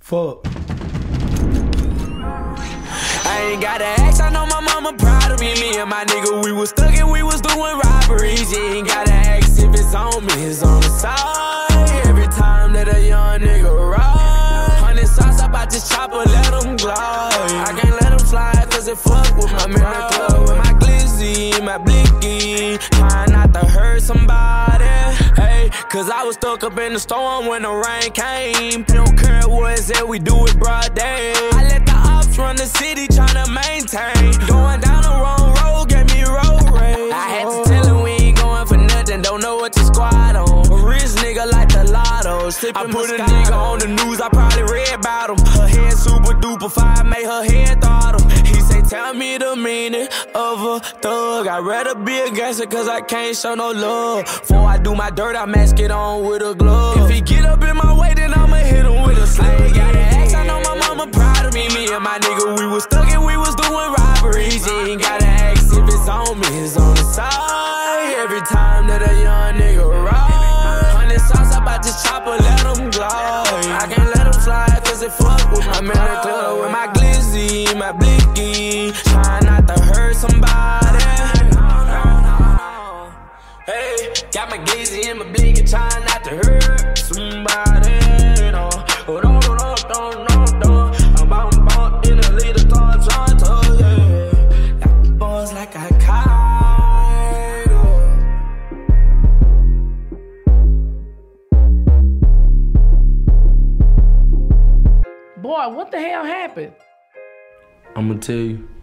Fuck. I ain't gotta ask, I know my mama proud of me. Me and my nigga, we was stuck and we was doing robberies. You ain't gotta ask if it's on me, it's on the side. Every time that a young nigga ride, hundred sauce about this chopper, let him glide. I can't let him slide, cause it fuck with my I'm in the club with my glizzy, my blicky. Cause I was stuck up in the storm when the rain came. Don't care what it said, we do it broad day. I let the ops run the city, tryna maintain. Going down the wrong road, get me road rage. I had to tell him we ain't going for nothing, don't know what to squad on. A rich nigga like the lotto. I put a nigga on the news, I probably read about him. Her head super duper fire, tell me the meaning of a thug. I'd rather be a gangster cause I can't show no love. Before I do my dirt, I mask it on with a glove. If he get up in my way, then I'ma hit him with a slug. Ain't gotta ask, I know my mama proud of me. Me and my nigga, we was stuck and we was doing robberies. You ain't gotta ask if it's on me, it's on the side. Every time that a young nigga my blicky. Trying not to hurt somebody. Hey, got my and my blicky, trying not to hurt somebody. Got. Boy, what the hell happened? I'ma tell you.